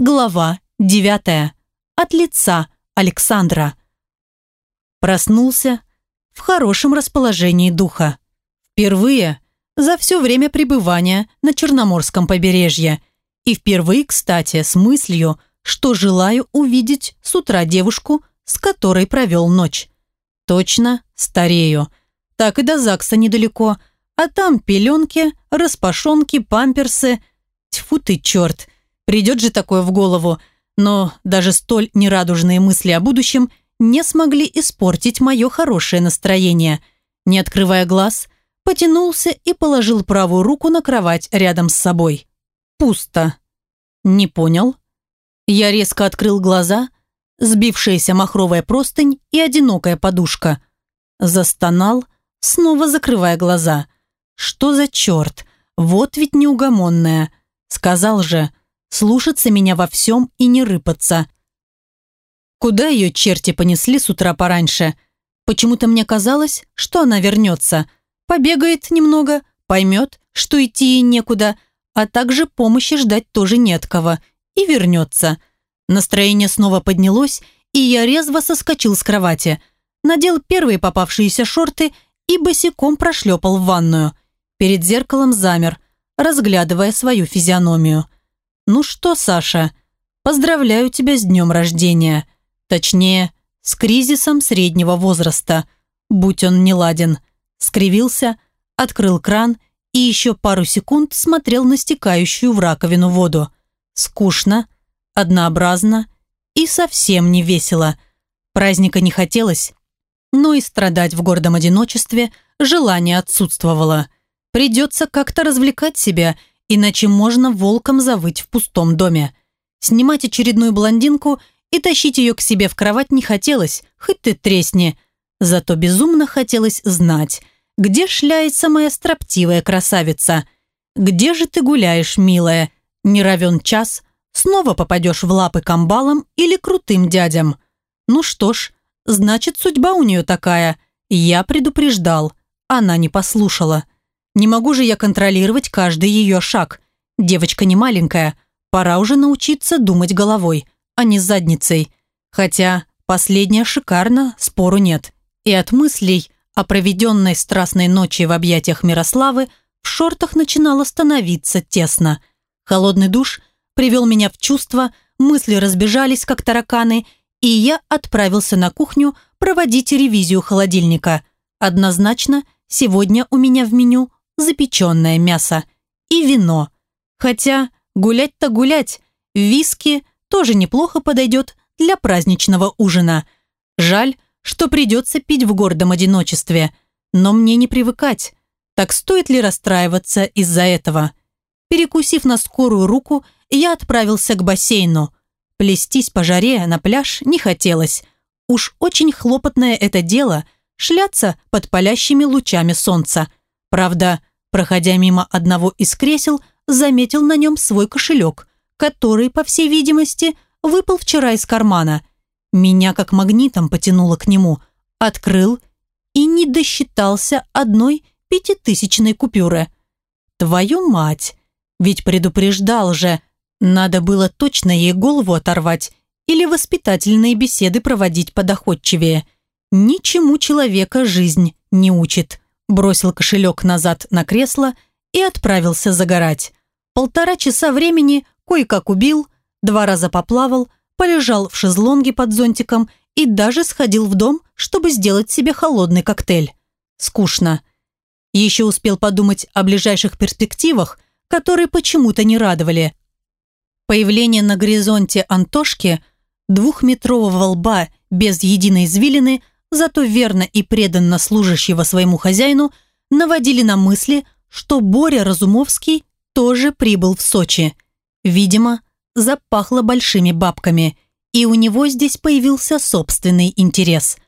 Глава девятая. От лица Александра. Проснулся в хорошем расположении духа. Впервые за все время пребывания на Черноморском побережье. И впервые, кстати, с мыслью, что желаю увидеть с утра девушку, с которой провел ночь. Точно старею. Так и до ЗАГСа недалеко, а там пеленки, распашонки, памперсы. Тьфу ты, черт, придет же такое в голову. Но даже столь нерадужные мысли о будущем не смогли испортить мое хорошее настроение. Не открывая глаз, потянулся и положил правую руку на кровать рядом с собой. Пусто. Не понял. Я резко открыл глаза, сбившаяся махровая простынь и одинокая подушка. Застонал, снова закрывая глаза. Что за черт? Вот ведь неугомонная. Сказал же, слушаться меня во всем и не рыпаться. Куда ее черти понесли с утра пораньше? Почему-то мне казалось, что она вернется. Побегает немного, поймет, что идти ей некуда, а также помощи ждать тоже не от кого, и вернется. Настроение снова поднялось, и я резво соскочил с кровати. Надел первые попавшиеся шорты и босиком прошлепал в ванную. Перед зеркалом замер, разглядывая свою физиономию. «Ну что, Саша, поздравляю тебя с днем рождения!» Точнее, с кризисом среднего возраста, будь он неладен. Скривился, открыл кран и еще пару секунд смотрел на стекающую в раковину воду. Скучно, однообразно и совсем не весело. Праздника не хотелось, но и страдать в гордом одиночестве желание отсутствовало. Придется как-то развлекать себя, иначе можно волком завыть в пустом доме. Снимать очередную блондинку – и тащить ее к себе в кровать не хотелось, хоть ты тресни. Зато безумно хотелось знать, где шляется моя строптивая красавица. Где же ты гуляешь, милая? Не равен час, снова попадешь в лапы камбалам или крутым дядям. Ну что ж, значит, судьба у нее такая. Я предупреждал, она не послушала. Не могу же я контролировать каждый ее шаг. Девочка не маленькая, пора уже научиться думать головой а не задницей. Хотя последняя шикарно, спору нет. И от мыслей о проведенной страстной ночи в объятиях Мирославы в шортах начинало становиться тесно. Холодный душ привел меня в чувство, мысли разбежались, как тараканы, и я отправился на кухню проводить ревизию холодильника. Однозначно, сегодня у меня в меню запеченное мясо и вино. Хотя гулять-то гулять, виски тоже неплохо подойдет для праздничного ужина. Жаль, что придется пить в гордом одиночестве, но мне не привыкать. Так стоит ли расстраиваться из-за этого? Перекусив на скорую руку, я отправился к бассейну. Плестись по жаре на пляж не хотелось. Уж очень хлопотное это дело – шляться под палящими лучами солнца. Правда, проходя мимо одного из кресел, заметил на нем свой кошелек который, по всей видимости, выпал вчера из кармана. Меня как магнитом потянуло к нему. Открыл и не досчитался одной пятитысячной купюры. Твою мать! Ведь предупреждал же, надо было точно ей голову оторвать или воспитательные беседы проводить подоходчивее. Ничему человека жизнь не учит. Бросил кошелек назад на кресло и отправился загорать. Полтора часа времени кое-как убил, два раза поплавал, полежал в шезлонге под зонтиком и даже сходил в дом, чтобы сделать себе холодный коктейль. Скучно. Еще успел подумать о ближайших перспективах, которые почему-то не радовали. Появление на горизонте Антошки, двухметрового лба без единой извилины, зато верно и преданно служащего своему хозяину, наводили на мысли, что Боря Разумовский тоже прибыл в Сочи – Видимо, запахло большими бабками, и у него здесь появился собственный интерес.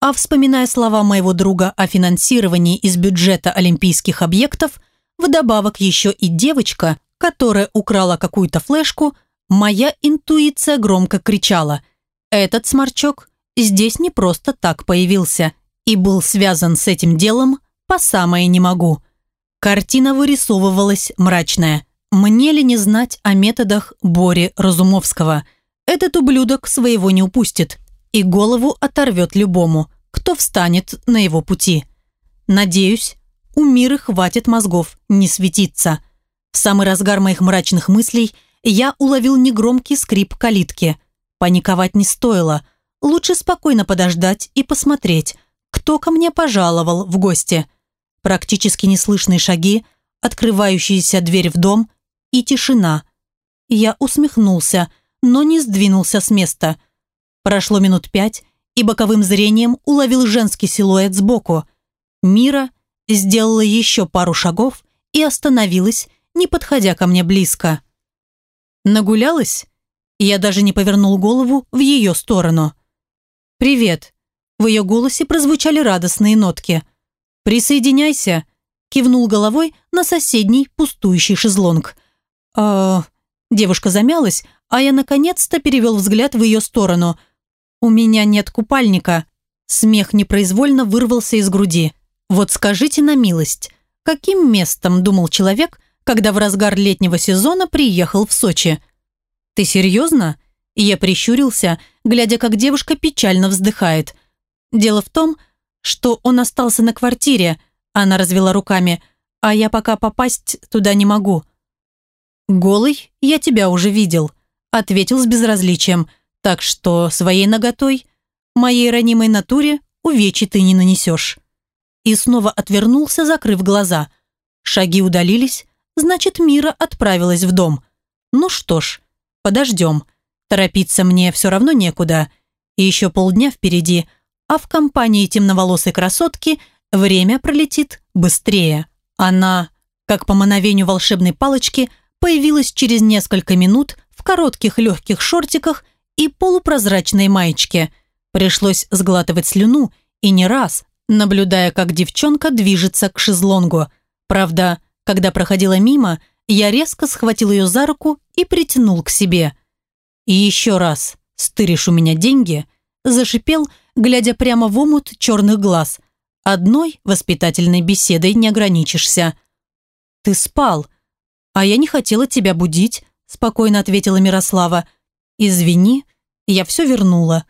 А вспоминая слова моего друга о финансировании из бюджета олимпийских объектов, вдобавок еще и девочка, которая украла какую-то флешку, моя интуиция громко кричала «Этот сморчок здесь не просто так появился и был связан с этим делом по самое не могу». Картина вырисовывалась мрачная – Мне ли не знать о методах Бори Разумовского? Этот ублюдок своего не упустит и голову оторвет любому, кто встанет на его пути. Надеюсь, у Миры хватит мозгов не светиться. В самый разгар моих мрачных мыслей я уловил негромкий скрип калитки. Паниковать не стоило. Лучше спокойно подождать и посмотреть, кто ко мне пожаловал в гости. Практически неслышные шаги, открывающаяся дверь в дом и тишина. Я усмехнулся, но не сдвинулся с места. Прошло минут пять, и боковым зрением уловил женский силуэт сбоку. Мира сделала еще пару шагов и остановилась, не подходя ко мне близко. Нагулялась? Я даже не повернул голову в ее сторону. «Привет». В ее голосе прозвучали радостные нотки. «Присоединяйся», кивнул головой на соседний пустующий шезлонг. «Э...» Девушка замялась, а я наконец-то перевел взгляд в ее сторону. «У меня нет купальника». Смех непроизвольно вырвался из груди. «Вот скажите на милость, каким местом думал человек, когда в разгар летнего сезона приехал в Сочи?» «Ты серьезно?» Я прищурился, глядя, как девушка печально вздыхает. Дело в том, что он остался на квартире, она развела руками. «А я пока попасть туда не могу». «Голый я тебя уже видел», ответил с безразличием. «Так что своей наготой, моей ранимой натуре увечий ты не нанесешь». И снова отвернулся, закрыв глаза. Шаги удалились, значит, Мира отправилась в дом. Ну что ж, подождем. Торопиться мне все равно некуда. И еще полдня впереди, а в компании темноволосой красотки – время пролетит быстрее. Она, как по мановению волшебной палочки, появилась через несколько минут в коротких легких шортиках и полупрозрачной маечке. Пришлось сглатывать слюну и не раз, наблюдая, как девчонка движется к шезлонгу. Правда, когда проходила мимо, я резко схватил ее за руку и притянул к себе. «И еще раз стыришь у меня деньги», зашипел, глядя прямо в омут черных глаз, Одной воспитательной беседой не ограничишься. «Ты спал, а я не хотела тебя будить», спокойно ответила Мирослава. «Извини, я все вернула».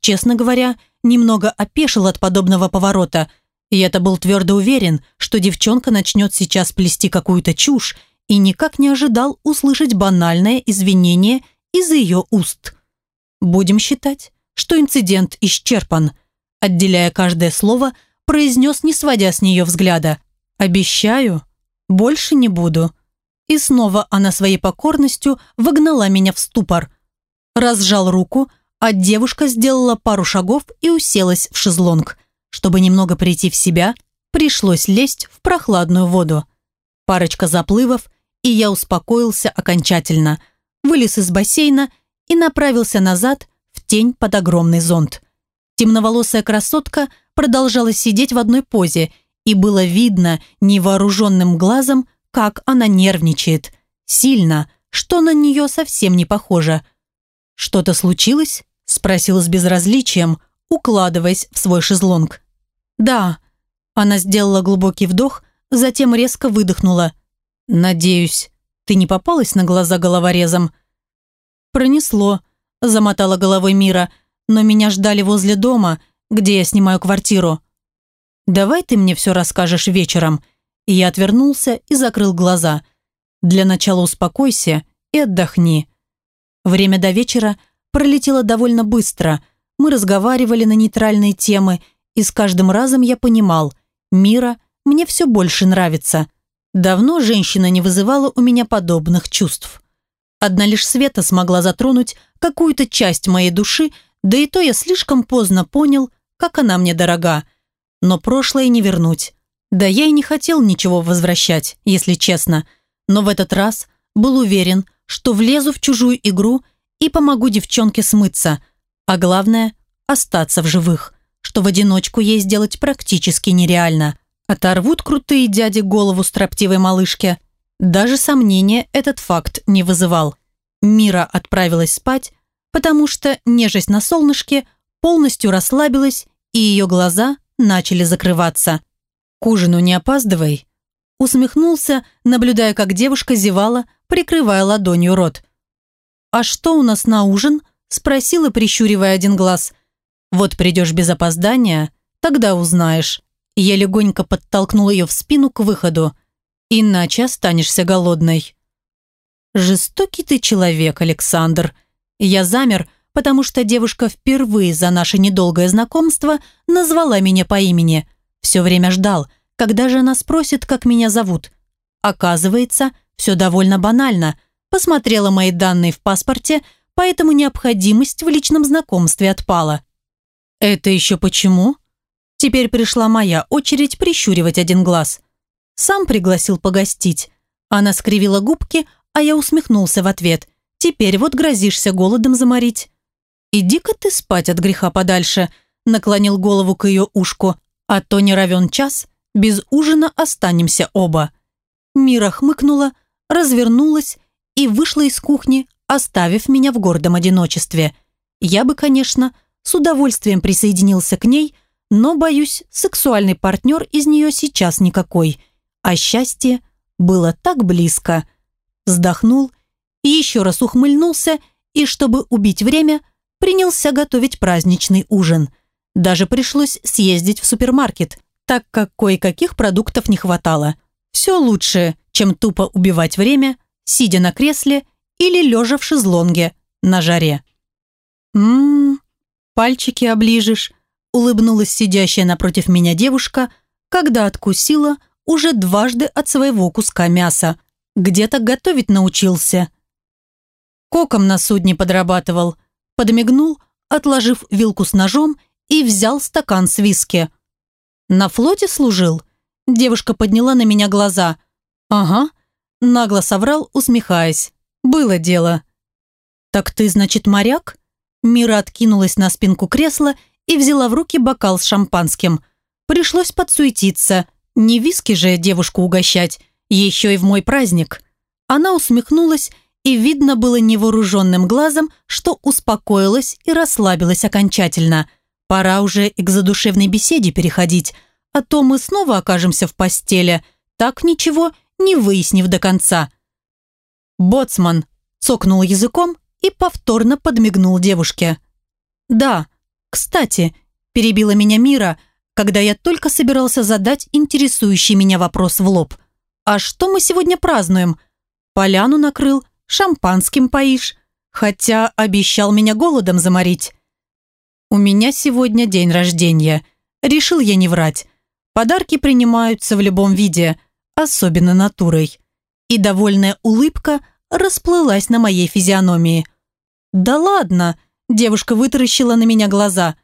Честно говоря, немного опешил от подобного поворота. Я-то был твердо уверен, что девчонка начнет сейчас плести какую-то чушь и никак не ожидал услышать банальное извинение из ее уст. Будем считать, что инцидент исчерпан. Отделяя каждое слово произнес, не сводя с нее взгляда. «Обещаю, больше не буду». И снова она своей покорностью выгнала меня в ступор. Разжал руку, а девушка сделала пару шагов и уселась в шезлонг. Чтобы немного прийти в себя, пришлось лезть в прохладную воду. Парочка заплывов, и я успокоился окончательно. Вылез из бассейна и направился назад в тень под огромный зонт. Темноволосая красотка – продолжала сидеть в одной позе, и было видно невооруженным глазом, как она нервничает. Сильно, что на нее совсем не похоже. «Что-то случилось?» – спросила с безразличием, укладываясь в свой шезлонг. «Да». Она сделала глубокий вдох, затем резко выдохнула. «Надеюсь, ты не попалась на глаза головорезом?» «Пронесло», – замотала головой Мира, «но меня ждали возле дома, где я снимаю квартиру. Давай ты мне все расскажешь вечером. И я отвернулся и закрыл глаза. Для начала успокойся и отдохни. Время до вечера пролетело довольно быстро. Мы разговаривали на нейтральные темы, и с каждым разом я понимал, Мира мне все больше нравится. Давно женщина не вызывала у меня подобных чувств. Одна лишь Света смогла затронуть какую-то часть моей души, да и то я слишком поздно понял, как она мне дорога. Но прошлое не вернуть. Да я и не хотел ничего возвращать, если честно. Но в этот раз был уверен, что влезу в чужую игру и помогу девчонке смыться. А главное – остаться в живых, что в одиночку ей сделать практически нереально. Оторвут крутые дяди голову строптивой малышке. Даже сомнения этот факт не вызывал. Мира отправилась спать, потому что нежесть на солнышке полностью расслабилась, и ее глаза начали закрываться. «К ужину не опаздывай», усмехнулся, наблюдая, как девушка зевала, прикрывая ладонью рот. «А что у нас на ужин?» – спросила, прищуривая один глаз. «Вот придешь без опоздания, тогда узнаешь». Я легонько подтолкнул ее в спину к выходу. «Иначе останешься голодной». «Жестокий ты человек, Александр». Я замер, потому что девушка впервые за наше недолгое знакомство назвала меня по имени. Все время ждал, когда же она спросит, как меня зовут. Оказывается, все довольно банально. Посмотрела мои данные в паспорте, поэтому необходимость в личном знакомстве отпала. «Это еще почему?» Теперь пришла моя очередь прищуривать один глаз. Сам пригласил погостить. Она скривила губки, а я усмехнулся в ответ. «Теперь вот грозишься голодом заморить». «Иди-ка ты спать от греха подальше», наклонил голову к ее ушку, «а то не равен час, без ужина останемся оба». Мира хмыкнула, развернулась и вышла из кухни, оставив меня в гордом одиночестве. Я бы, конечно, с удовольствием присоединился к ней, но, боюсь, сексуальный партнер из нее сейчас никакой. А счастье было так близко. Вздохнул, еще раз ухмыльнулся и, чтобы убить время, принялся готовить праздничный ужин. Даже пришлось съездить в супермаркет, так как кое-каких продуктов не хватало. Все лучше, чем тупо убивать время, сидя на кресле или лежа в шезлонге на жаре. «Ммм, пальчики оближешь», улыбнулась сидящая напротив меня девушка, когда откусила уже дважды от своего куска мяса. Где-то готовить научился. Коком на судне подрабатывал – подмигнул, отложив вилку с ножом и взял стакан с виски. «На флоте служил?» Девушка подняла на меня глаза. «Ага», нагло соврал, усмехаясь. «Было дело». «Так ты, значит, моряк?» Мира откинулась на спинку кресла и взяла в руки бокал с шампанским. Пришлось подсуетиться. Не виски же девушку угощать, еще и в мой праздник. Она усмехнулась и видно было невооруженным глазом, что успокоилась и расслабилась окончательно. Пора уже и к задушевной беседе переходить, а то мы снова окажемся в постели, так ничего не выяснив до конца. Боцман цокнул языком и повторно подмигнул девушке. «Да, кстати», – перебила меня Мира, когда я только собирался задать интересующий меня вопрос в лоб. «А что мы сегодня празднуем?» Поляну накрыл – шампанским поишь, хотя обещал меня голодом заморить. У меня сегодня день рождения. Решил я не врать. Подарки принимаются в любом виде, особенно натурой. И довольная улыбка расплылась на моей физиономии. «Да ладно!» – девушка вытаращила на меня глаза.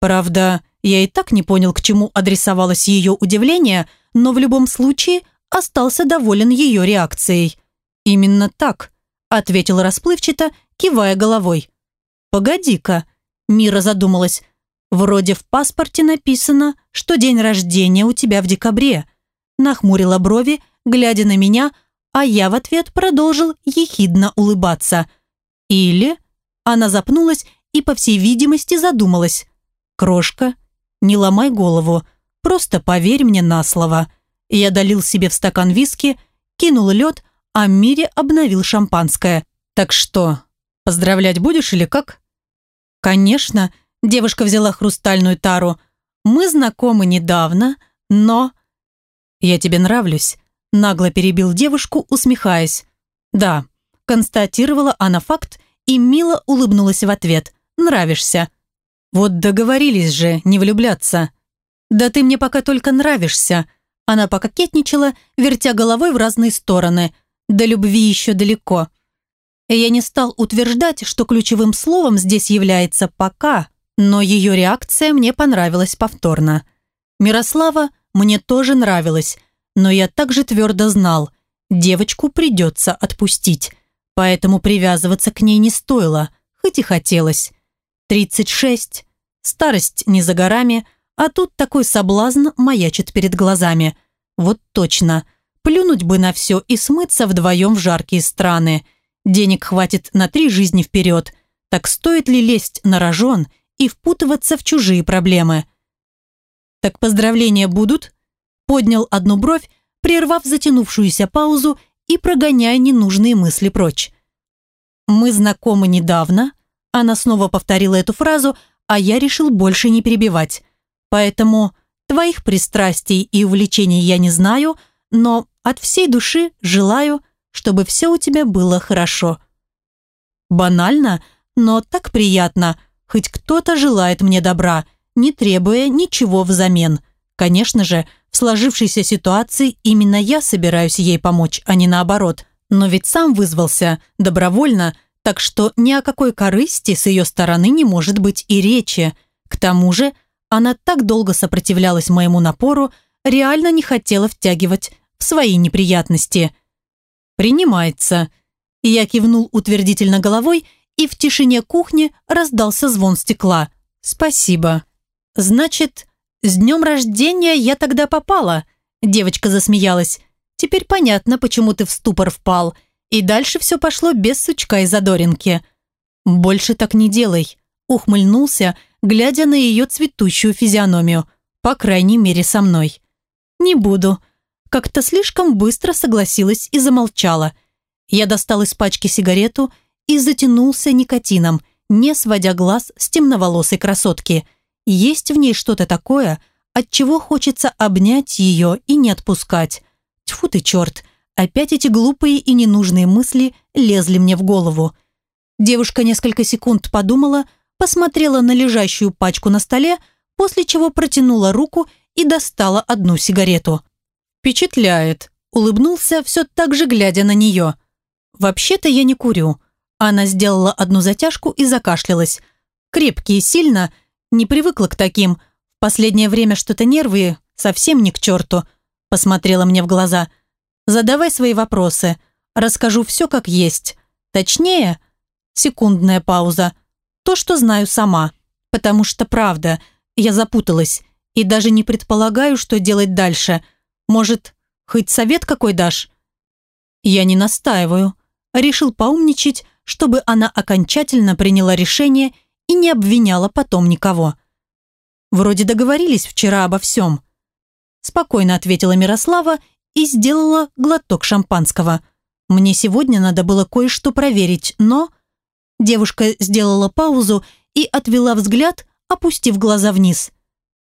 Правда, я и так не понял, к чему адресовалось ее удивление, но в любом случае остался доволен ее реакцией. «Именно так», – ответил расплывчато, кивая головой. «Погоди-ка», – Мира задумалась. «Вроде в паспорте написано, что день рождения у тебя в декабре». Нахмурила брови, глядя на меня, а я в ответ продолжил ехидно улыбаться. «Или...» Она запнулась и, по всей видимости, задумалась. «Крошка, не ломай голову, просто поверь мне на слово». Я долил себе в стакан виски, кинул лед, а Мире обновил шампанское. «Так что, поздравлять будешь или как?» «Конечно», – девушка взяла хрустальную тару. «Мы знакомы недавно, но...» «Я тебе нравлюсь», – нагло перебил девушку, усмехаясь. «Да», – констатировала она факт и мило улыбнулась в ответ. «Нравишься». «Вот договорились же не влюбляться». «Да ты мне пока только нравишься», – она пококетничала, вертя головой в разные стороны – до любви еще далеко. Я не стал утверждать, что ключевым словом здесь является «пока», но ее реакция мне понравилась повторно. Мирослава мне тоже нравилась, но я также твердо знал, девочку придется отпустить, поэтому привязываться к ней не стоило, хоть и хотелось. 36, старость не за горами, а тут такой соблазн маячит перед глазами. Вот точно – Плюнуть бы на все и смыться вдвоем в жаркие страны. Денег хватит на три жизни вперед. Так стоит ли лезть на рожон и впутываться в чужие проблемы? «Так поздравления будут?» Поднял одну бровь, прервав затянувшуюся паузу и прогоняя ненужные мысли прочь. «Мы знакомы недавно», она снова повторила эту фразу, а я решил больше не перебивать. Поэтому твоих пристрастий и увлечений я не знаю, но от всей души желаю, чтобы все у тебя было хорошо. Банально, но так приятно, хоть кто-то желает мне добра, не требуя ничего взамен. Конечно же, в сложившейся ситуации именно я собираюсь ей помочь, а не наоборот. Но ведь сам вызвался, добровольно, так что ни о какой корысти с ее стороны не может быть и речи. К тому же, она так долго сопротивлялась моему напору, реально не хотела втягивать в свои неприятности. «Принимается». Я кивнул утвердительно головой, и в тишине кухни раздался звон стекла. «Спасибо». «Значит, с днем рождения я тогда попала?» Девочка засмеялась. «Теперь понятно, почему ты в ступор впал. И дальше все пошло без сучка и задоринки. «Больше так не делай», – ухмыльнулся, глядя на ее цветущую физиономию. По крайней мере, со мной. «Не буду». Как-то слишком быстро согласилась и замолчала. Я достал из пачки сигарету и затянулся никотином, не сводя глаз с темноволосой красотки. Есть в ней что-то такое, от чего хочется обнять ее и не отпускать. Тьфу ты, черт, опять эти глупые и ненужные мысли лезли мне в голову. Девушка несколько секунд подумала, посмотрела на лежащую пачку на столе, после чего протянула руку и достала одну сигарету. «Впечатляет», – улыбнулся, все так же глядя на нее. «Вообще-то я не курю». Она сделала одну затяжку и закашлялась. Крепкие, сильно, не привыкла к таким. В последнее время что-то нервы совсем не к черту. Посмотрела мне в глаза. «Задавай свои вопросы. Расскажу все как есть. Точнее...» Секундная пауза – то, что знаю сама. Потому что, правда, я запуталась и даже не предполагаю, что делать дальше. Может, хоть совет какой дашь? Я не настаиваю. Решил поумничать, чтобы она окончательно приняла решение и не обвиняла потом никого. Вроде договорились вчера обо всем. Спокойно ответила Мирослава и сделала глоток шампанского. Мне сегодня надо было кое-что проверить, но Девушка сделала паузу и отвела взгляд, опустив глаза вниз.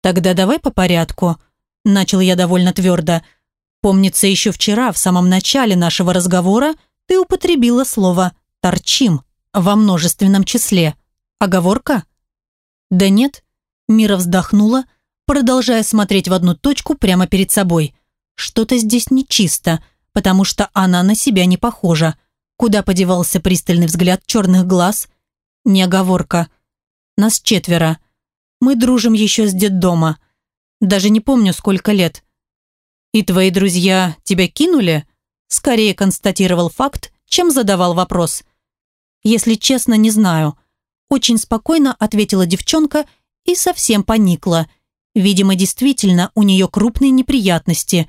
«Тогда давай по порядку», – начал я довольно твердо. «Помнится, еще вчера, в самом начале нашего разговора, ты употребила слово «торчим» во множественном числе. Оговорка?» «Да нет». Мира вздохнула, продолжая смотреть в одну точку прямо перед собой. «Что-то здесь нечисто, потому что она на себя не похожа. Куда подевался пристальный взгляд черных глаз? Не оговорка. Нас четверо. Мы дружим еще с детдома. Даже не помню, сколько лет. И твои друзья тебя кинули? Скорее констатировал факт, чем задавал вопрос. Если честно, не знаю. Очень спокойно ответила девчонка и совсем поникла. Видимо, действительно, у нее крупные неприятности.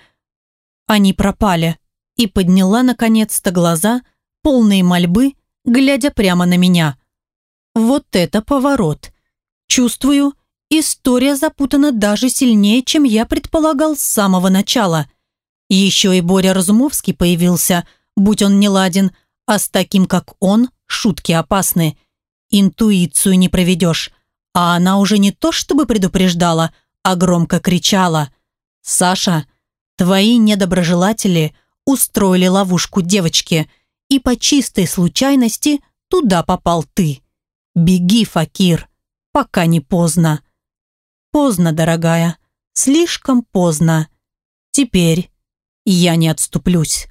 Они пропали. И подняла, наконец-то, глаза – полные мольбы, глядя прямо на меня. Вот это поворот. Чувствую, история запутана даже сильнее, чем я предполагал с самого начала. Еще и Боря Разумовский появился, будь он не ладен, а с таким, как он, шутки опасны. Интуицию не проведешь. А она уже не то чтобы предупреждала, а громко кричала. «Саша, твои недоброжелатели устроили ловушку девочке и по чистой случайности туда попал ты. Беги, Факир, пока не поздно. Поздно, дорогая, слишком поздно. Теперь я не отступлюсь.